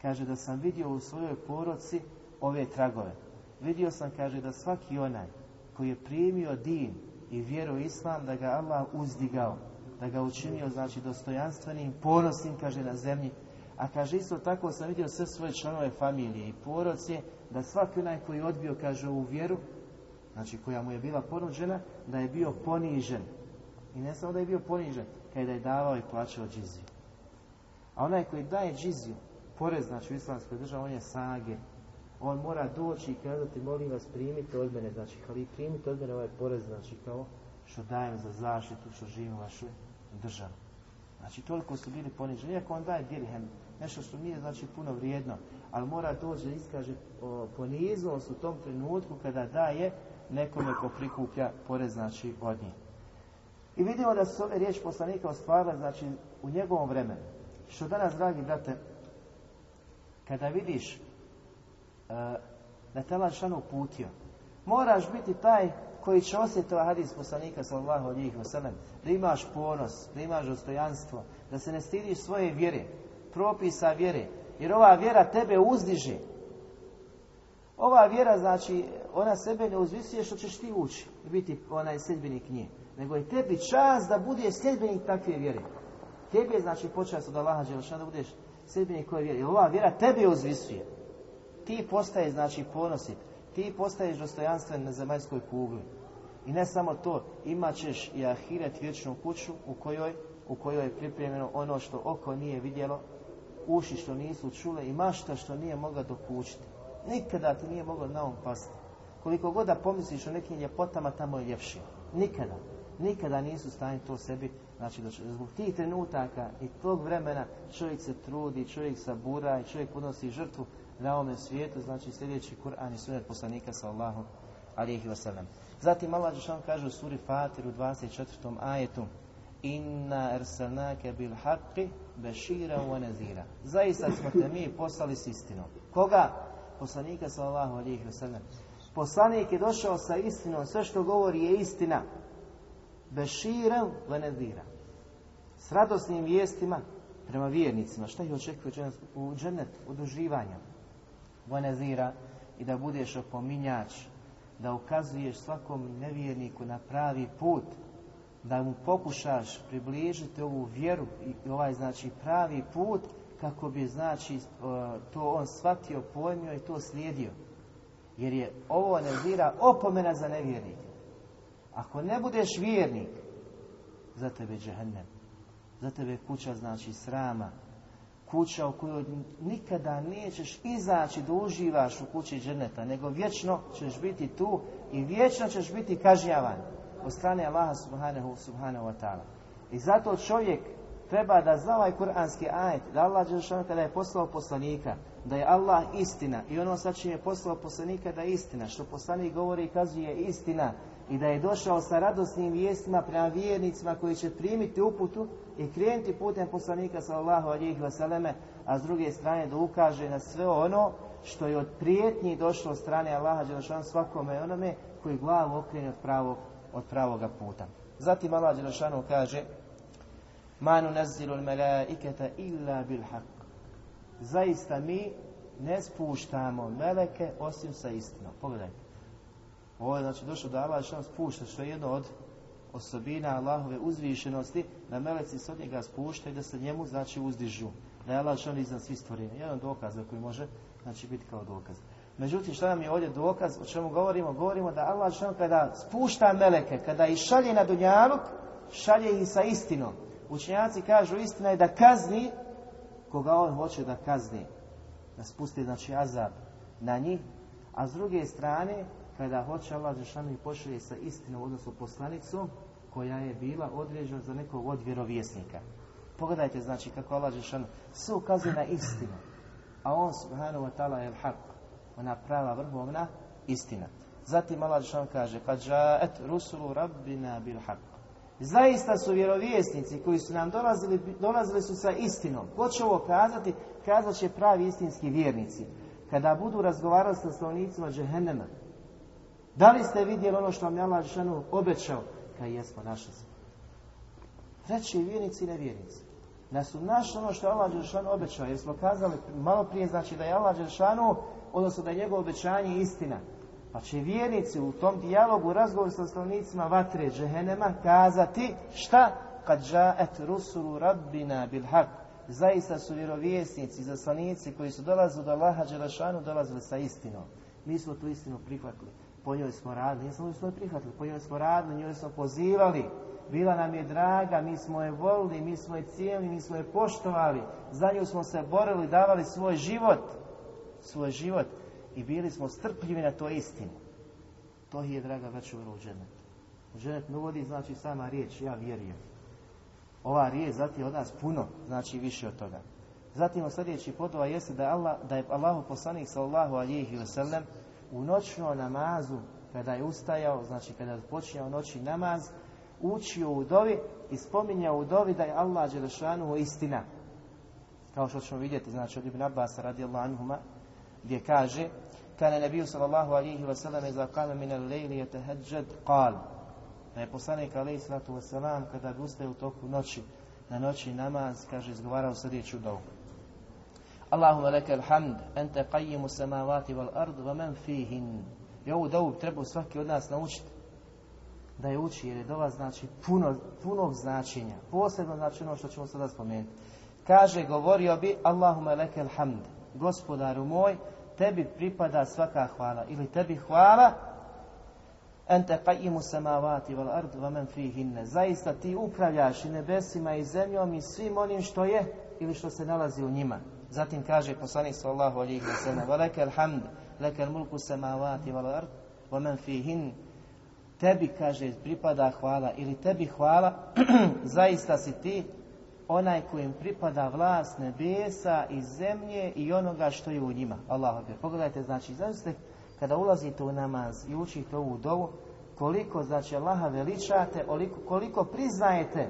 Kaže da sam vidio u svojoj poroci ove tragove. Vidio sam, kaže, da svaki onaj koji je primio din i vjeru islam, da ga Allah uzdigao, da ga učinio, znači, dostojanstvenim, ponosnim, kaže, na zemlji. A kaže, isto tako sam vidio sve svoje članove familije i porocije, da svaki onaj koji je odbio, kaže, ovu vjeru, znači, koja mu je bila ponuđena, da je bio ponižen. I ne samo da je bio ponižen, kada je davao i plaćao džiziju. A onaj koji daje džiziju, porez, znači, u islamskoj državi, on je sage, on mora doći i kazati molim vas primite od mene, znači ali primite od mene ovaj porez, znači kao što dajem za zaštitu, što živim u vašoj državi. Znači toliko su bili poniženi, iako on daje dirhem, nešto što nije znači puno vrijedno, ali mora doći da iskaže poniznost u tom trenutku kada daje nekome ko prikuplja porez znači od njih. I vidimo da su ove riječi poslanika ostvarile znači u njegovom vremenu. Što danas, dragi brate, kada vidiš uh, da te Allah uputio, moraš biti taj koji će osjetiti ovaj hadis poslanika sallallahu alihi wasallam, da imaš ponos, da imaš dostojanstvo, da se ne stidiš svoje vjere, propisa vjere, jer ova vjera tebe uzdiže. Ova vjera, znači, ona sebe ne uzvisuje što ćeš ti ući biti onaj sljedbenik nje. Nego je tebi čas da bude sljedbenik takve vjere. Tebi je, znači, počast od Allaha Đelešana da budeš sljedbenik koje vjere. ova vjera tebe uzvisuje. Ti postaje, znači, ponosit. Ti postaješ dostojanstven na zemaljskoj kugli. I ne samo to, imat ćeš i ahiret vječnu kuću u kojoj, u kojoj je pripremljeno ono što oko nije vidjelo, uši što nisu čule i mašta što nije mogla dokućiti. Nikada ti nije moglo na um pasti. Koliko god da pomisliš o nekim ljepotama, tamo je ljepši. Nikada. Nikada nisu stanji to sebi. Znači, zbog tih trenutaka i tog vremena čovjek se trudi, čovjek sabura i čovjek podnosi žrtvu na ovome svijetu, znači sljedeći Kur'an i sunet poslanika sallahu alihi wasallam. Zatim Allah Đešan kaže u suri Fatir u 24. ajetu Inna ersalnake bil haqqi bešira wa nazira. Zaista smo te mi poslali s istinom. Koga? Poslanika sallahu alihi wasallam. Poslanik je došao sa istinom, sve što govori je istina. Bešira wa nazira. S radosnim vijestima prema vjernicima. Šta ih očekuje u džennet, u Wa i da budeš opominjač da ukazuješ svakom nevjerniku na pravi put, da mu pokušaš približiti ovu vjeru i ovaj znači pravi put kako bi znači to on shvatio, pojmio i to slijedio. Jer je ovo nevira opomena za nevjernike. Ako ne budeš vjernik, za tebe džehennem. Za tebe kuća znači srama, kuća u kojoj nikada nećeš izaći da uživaš u kući dženeta, nego vječno ćeš biti tu i vječno ćeš biti kažnjavan od strane Allaha subhanahu, subhanahu wa ta'ala. I zato čovjek treba da zna ovaj kuranski ajet, da Allah kada je poslao poslanika, da je Allah istina i ono sad čim je poslao poslanika da je istina, što poslanik govori i kazuje istina i da je došao sa radosnim vijestima prema vjernicima koji će primiti uputu i krenuti putem poslanika sallallahu alihi vseleme, a s druge strane da ukaže na sve ono što je od prijetnji došlo od strane Allaha Đelešanu svakome onome koji glavu okrene od, pravog, od pravoga puta. Zatim Allah Đelešanu kaže Manu nazilu iketa illa bil haq. Zaista mi ne spuštamo meleke osim sa istinom. Pogledajte. Ovo je znači došlo da Allah šan spušta što je jedno od osobina Allahove uzvišenosti da meleci se od njega spušta i da se njemu znači uzdižu. Da je Allah šan iznad svih stvorenja. Jedan dokaz koji može znači biti kao dokaz. Međutim, šta nam je ovdje dokaz, o čemu govorimo? Govorimo da Allah šan kada spušta meleke, kada ih šalje na dunjaluk, šalje ih sa istinom. Učenjaci kažu istina je da kazni koga on hoće da kazni. Da spusti znači azab na njih, a s druge strane kada hoće Allah Žešanu i pošalje sa istinom, odnosno poslanicom, koja je bila određena za nekog od vjerovjesnika. Pogledajte znači kako Allah Žešanu sve ukazuje na istinu, a on subhanahu wa ta'ala je haq, ona prava vrhovna istina. Zatim Allah Žešanu kaže, kad žaet rusulu rabbina bil haq. Zaista su vjerovjesnici koji su nam dolazili, dolazili su sa istinom. Ko će ovo kazati? Kazat će pravi istinski vjernici. Kada budu razgovarali sa stanovnicima džehennema, da li ste vidjeli ono što vam je Allah Žešanu obećao? Kaj jesmo, našli smo. Reći vjernici i nevjernici. Da su našli ono što je Allah Žešanu obećao. Jer smo kazali malo prije, znači da je Allah Žešanu, odnosno da je njegovo obećanje istina. Pa će vjernici u tom dijalogu, razgovoru sa stanovnicima vatre džehenema kazati šta? Kad et rusulu rabbina bil haq. Zaista su vjerovjesnici, zaslanici koji su dolazili do Allaha Đelešanu dolazili sa istinom. Mi smo tu istinu prihvatili po njoj smo radili, nismo smo je prihvatili, po njoj smo radili, njoj smo pozivali, bila nam je draga, mi smo je volili, mi smo je cijeli, mi smo je poštovali, za nju smo se borili, davali svoj život, svoj život i bili smo strpljivi na to istinu. To je, draga, već u dženet. U dženet ne uvodi, znači, sama riječ, ja vjerujem. Ova riječ zatim od nas puno, znači više od toga. Zatim sljedeći podova jeste da Allah, da je Allahu poslanik sallallahu alihi wasallam u noćnom namazu kada je ustajao, znači kada je počinjao noći namaz, učio u dovi i spominjao u dovi da je Allah Đelešanu istina. Kao što ćemo vidjeti, znači od Ibn Abbas radijallahu anhuma, gdje kaže Kana nebiju sallallahu alihi wasallam iza kama min al-lejli je qal. Da je poslanik alihi sallatu wasallam kada bi ustaje u toku noći, na noći namaz, kaže, izgovarao sljedeću dovu. Allahumma laka alhamd, ente qajimu samavati wal ard, wa man fihin. I ovu dovu treba svaki od nas naučiti da je uči, jer je dova znači puno, punog značenja. Posebno znači ono što ćemo sada spomenuti. Kaže, govorio bi, Allahumma lekel hamd, gospodaru moj, tebi pripada svaka hvala. Ili tebi hvala, ente qajimu samavati wal ard wa man fihinne. Zaista ti upravljaš i nebesima i zemljom i svim onim što je ili što se nalazi u njima. Zatim kaže poslanik sallallahu alejhi ve sellem: "Wa lekal hamd, lekal mulku samawati wal ard wa man fihin." Tebi kaže pripada hvala ili tebi hvala, zaista si ti onaj kojem pripada vlast nebesa i zemlje i onoga što je u njima. Allah Pogledajte, znači, zamislite kada ulazite u namaz i učite ovu dovu, koliko znači Allaha veličate, koliko priznajete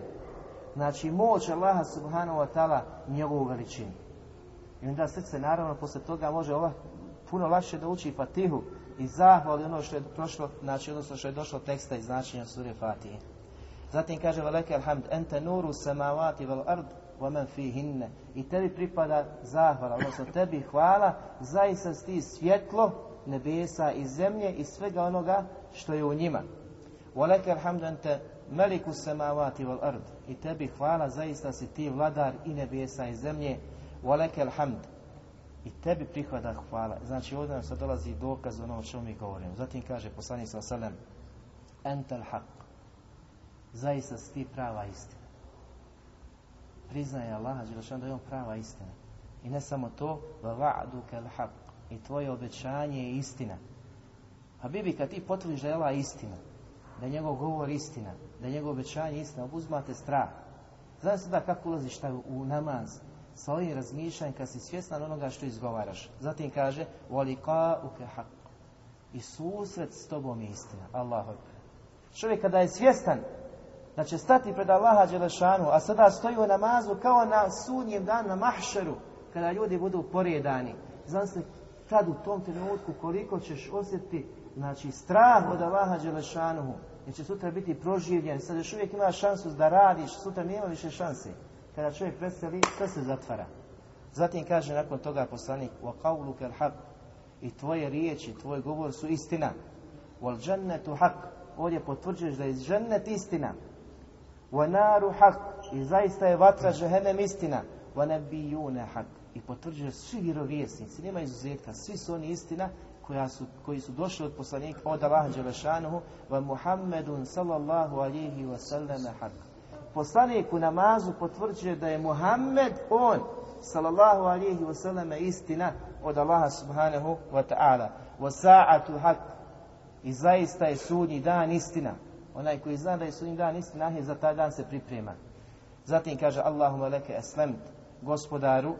znači moć Allaha subhanahu wa ta'ala njegovu veličinu. I onda srce naravno posle toga može ova puno lakše da uči Fatihu i zahvali ono što je prošlo, znači odnosno što je došlo teksta i značenja sure Fatihe. Zatim kaže velike alhamd, ente nuru samavati vel ard wa man fihinne. I tebi pripada zahvala, odnosno tebi hvala, zaista ti svjetlo nebesa i zemlje i svega onoga što je u njima. Waleke alhamd ente meliku samavati vel ard. I tebi hvala, zaista si ti vladar i nebesa i zemlje Waleke alhamd. I tebi prihvada hvala. Znači ovdje nam sad dolazi dokaz ono o čemu mi govorimo. Zatim kaže poslanik sa salem Entel haq. Zaista si ti prava istina. Priznaje Allah da je on prava istina. I ne samo to, va'adu kel haq. I tvoje obećanje je istina. A Bibi, kad ti potvrdiš da je Allah istina, da je njegov govor istina, da je njegov obećanje istina, obuzmate strah. Znaš da kako ulaziš u namaz, sa ovim razmišljanjem kad si svjestan onoga što izgovaraš. Zatim kaže hak. I susret s tobom je istina. Allah Čovjek kada je svjestan da će stati pred Allaha Đelešanu, a sada stoji u namazu kao na sudnjem danu na mahšeru, kada ljudi budu porijedani. Znam se tad u tom trenutku koliko ćeš osjetiti znači strah od Allaha Đelešanuhu, jer će sutra biti proživljen, sad još uvijek imaš šansu da radiš, sutra nema više šanse kada čovjek preseli, sve se zatvara. Zatim kaže nakon toga poslanik wa haq i tvoje riječi, tvoj govor su istina. Wal jannetu haq ovdje potvrđuješ da je džennet istina. Wa naru haq i zaista je vatra žehenem istina. Wa nabijune haq i potvrđuješ svi vjerovjesnici, nema izuzetka, svi su oni istina koja su, koji su došli od poslanika od Allaha Đelešanuhu wa Muhammedun sallallahu alihi wa sallam poslanik u namazu potvrđuje da je Muhammed on sallallahu alihi wasallam istina od Allaha subhanahu wa ta'ala. Wa sa'atu haq. I zaista je sudnji dan istina. Onaj koji zna da je sudnji dan istina je za taj dan se priprema. Zatim kaže Allahumma leke eslemt gospodaru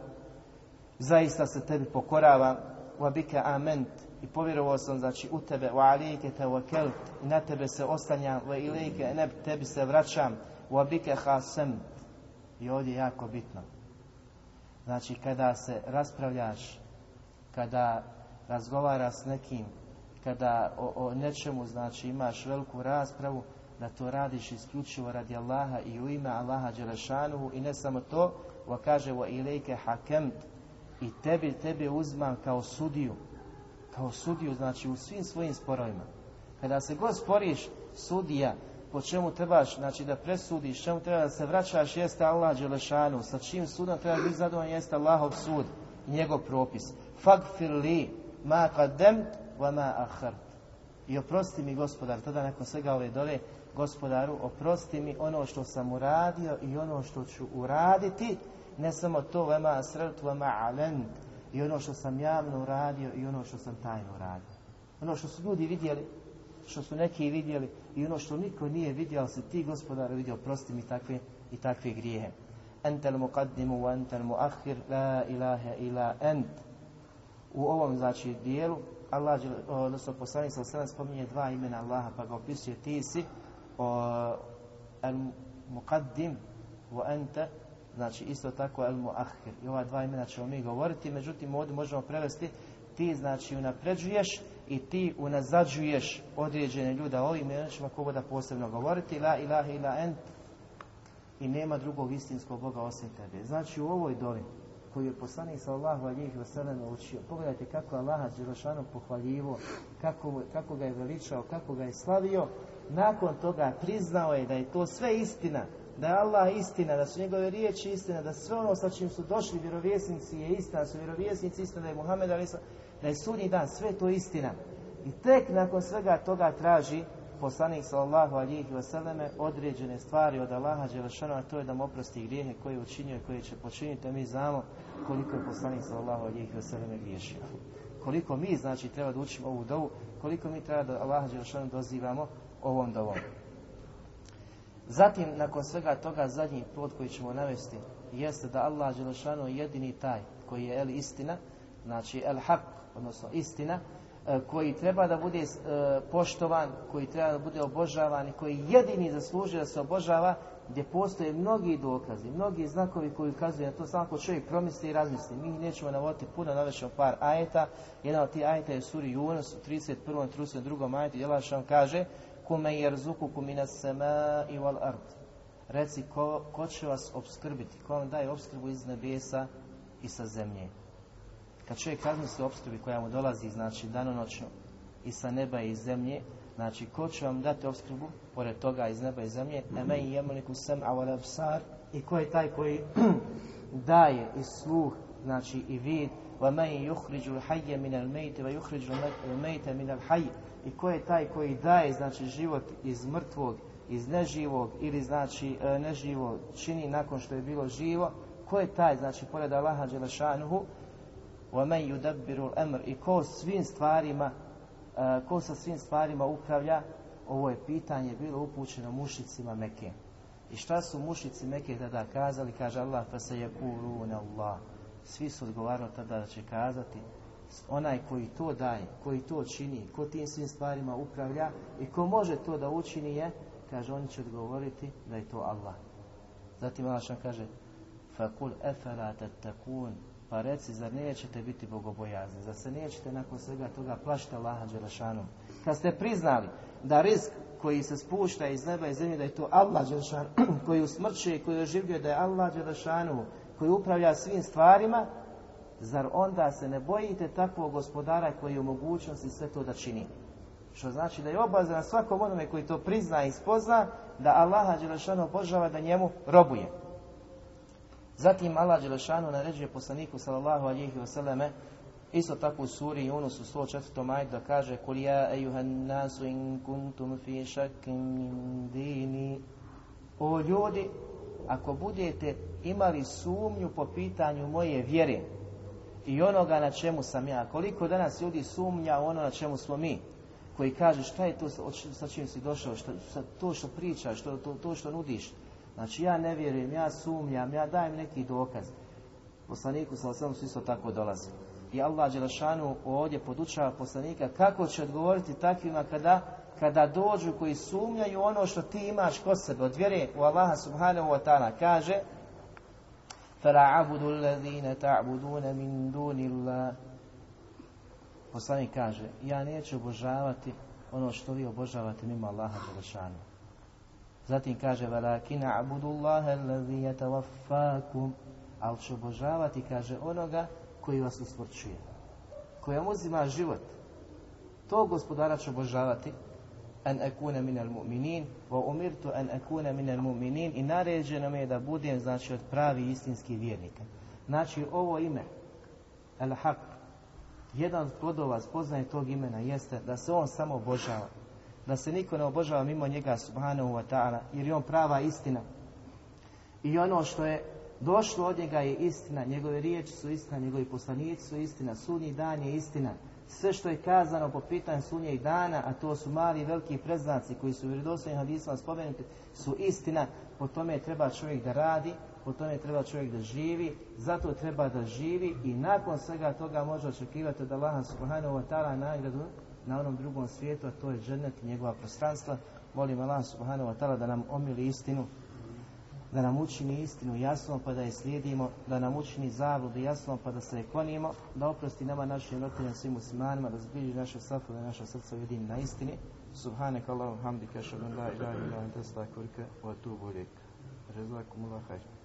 zaista se tebi pokoravam wa bika ament i povjerovao sam znači u tebe wa alike te i na tebe se ostanjam wa ilike ne tebi se vraćam وَبِكَ hasem I ovdje je jako bitno. Znači, kada se raspravljaš, kada razgovara s nekim, kada o, nečemu, znači, imaš veliku raspravu, da to radiš isključivo radi Allaha i u ime Allaha Đelešanuhu i ne samo to, wa kaže wa ilike hakemt i tebi, tebi uzmam kao sudiju, kao sudiju, znači u svim svojim sporovima. Kada se god sporiš, sudija, po čemu trebaš, znači da presudiš, čemu treba da se vraćaš, jeste Allah Đelešanu, sa čim sudom treba biti zadovoljan, jeste Allahov sud i njegov propis. Fagfir li ma kademt wa ma ahart. I oprosti mi gospodar, tada nakon svega ove dole, gospodaru, oprosti mi ono što sam uradio i ono što ću uraditi, ne samo to, vema asrert, vema alent, i ono što sam javno uradio i ono što sam tajno uradio. Ono što su ljudi vidjeli, što su neki vidjeli i ono što niko nije vidio, ali se ti gospodar vidio, prosti mi takve i takve grijehe. Entel muqaddimu wa entel muakhir, la ilaha ila ent. U ovom znači dijelu Allah, odnosno poslanik sa spominje dva imena Allaha pa ga opisuje ti si al muqaddim wa anta znači isto tako al muakhir i ova dva imena ćemo mi govoriti međutim ovdje možemo prevesti ti znači unapređuješ i ti unazađuješ određene ljude ovim nećemo ko da posebno govoriti la ilaha ila ent i nema drugog istinskog Boga osim tebe. Znači u ovoj dovi koju je poslanik sallallahu alihi wasallam učio, pogledajte kako Allaha Đelešanu pohvaljivo, kako, kako ga je veličao, kako ga je slavio, nakon toga priznao je da je to sve istina, da je Allah istina, da su njegove riječi istina, da sve ono sa čim su došli vjerovjesnici je istina, su vjerovjesnici istina, da je Muhammed da je sudnji dan, sve to istina. I tek nakon svega toga traži poslanik sallallahu alihi vseleme određene stvari od Allaha Đelešanu, a to je da mu oprosti grijehe koje je učinio i koje će počiniti, a mi znamo koliko je poslanik sallallahu alihi vseleme griješio. Koliko mi, znači, treba da učimo ovu dovu, koliko mi treba da Allaha Đelešanu dozivamo ovom dovom. Zatim, nakon svega toga, zadnji plod koji ćemo navesti jeste da Allah Đelešanu jedini taj koji je el istina, znači el hak, odnosno istina, e, koji treba da bude e, poštovan, koji treba da bude obožavan i koji jedini zaslužuje da se obožava, gdje postoje mnogi dokazi, mnogi znakovi koji ukazuju na to samo ako čovjek promisli i razmisli. Mi nećemo navoditi puno, navećemo par ajeta. Jedan od tih ajeta je suri Yunus u 31. i 32. ajetu. Jelašan kaže Kume jerzuku kumina sema i wal ard. Reci ko, ko će vas obskrbiti, ko vam daje obskrbu iz nebesa i sa zemlje. Kad čovjek razmisli o opskrbi koja mu dolazi, znači danonoćno i sa neba i zemlje, znači ko će vam dati opskrbu, pored toga iz neba i zemlje, emen jemoniku sem psar i ko je taj koji daje i sluh, znači i vid, وَمَنْ يُخْرِجُ الْحَيَّ مِنَ الْمَيْتِ وَيُخْرِجُ الْمَيْتَ مِنَ الْحَيِّ I ko je taj koji daje, znači, život iz mrtvog, iz neživog, ili znači e, neživo čini nakon što je bilo živo, ko je taj, znači, pored Allaha Đelešanuhu, وَمَنْ يُدَبِّرُ الْأَمْرِ I ko svim stvarima, e, ko sa svim stvarima upravlja, ovo je pitanje bilo upućeno mušicima Mekke. I šta su mušici Mekke tada kazali? Kaže Allah, pa se je Allah. Svi su odgovarali tada da će kazati, onaj koji to daje, koji to čini, ko tim svim stvarima upravlja i ko može to da učini je, kaže, oni će odgovoriti da je to Allah. Zatim Allah kaže, fakul efela takun pa reci, zar nećete biti bogobojazni? Zar se nećete nakon svega toga plašiti Allaha Đelešanom? Kad ste priznali da risk koji se spušta iz neba i zemlje, da je to Allah Đelešanu, koji i koji oživljuje, da je Allah Đelešanu, koji upravlja svim stvarima, zar onda se ne bojite takvog gospodara koji je u mogućnosti sve to da čini? Što znači da je obazan na svakom onome koji to prizna i spozna, da Allaha Đelešanu obožava da njemu robuje. Zatim Allah Đelešanu naređuje poslaniku sallallahu alihi vseleme isto tako u suri Yunus u 104. majdu da kaže Kul ja ejuhan nasu in kuntum fi dini O ljudi, ako budete imali sumnju po pitanju moje vjere i onoga na čemu sam ja, koliko danas ljudi sumnja ono na čemu smo mi, koji kaže šta je to sa čim si došao, šta, to što pričaš, to, to, to što nudiš, Znači ja ne vjerujem, ja sumnjam, ja dajem neki dokaz. Poslaniku sa osam su isto tako dolazi. I Allah Đelešanu ovdje podučava poslanika kako će odgovoriti takvima kada, kada dođu koji sumnjaju ono što ti imaš kod sebe od vjere u Allaha subhanahu wa ta'ala kaže Fela abudu allazina ta'buduna min dunillah. Poslani kaže, ja neću obožavati ono što vi obožavate mimo Allaha Đelešanu. Zatim kaže, velakina abudullaha allazi yatawaffakum. Ali ću obožavati, kaže, onoga koji vas usporčuje, koja vam uzima život. To gospodara će obožavati, an akuna min al mu'minin wa umirtu an akuna min al mu'minin i naređeno mi je da budem znači od pravi istinskih vjernika. Znači ovo ime al haq jedan od plodova spoznaje tog imena jeste da se on samo obožava da se niko ne obožava mimo njega subhanahu wa ta'ala, jer je on prava istina. I ono što je došlo od njega je istina, njegove riječi su istina, njegovi poslanici su istina, sudnji dan je istina. Sve što je kazano po pitanju sudnjeg dana, a to su mali i veliki preznaci koji su u vjerodostojnim spomenuti, su istina, po tome treba čovjek da radi po tome treba čovjek da živi, zato treba da živi i nakon svega toga može očekivati od Allaha subhanahu wa ta'ala nagradu na onom drugom svijetu, a to je džennet i njegova prostranstva. Molim Allah subhanahu wa ta'ala da nam omili istinu, da nam učini istinu jasnom pa da je slijedimo, da nam učini zabludu jasnom pa da se je klonimo, da oprosti nama našim roditeljima svim muslimanima, da zbliži naše safove, naša srca jedini na istini. Subhanak Allahu hamdika, šalun la ilaha illa anta astaghfiruka wa atubu ilaik. Jazakumullahu khairan.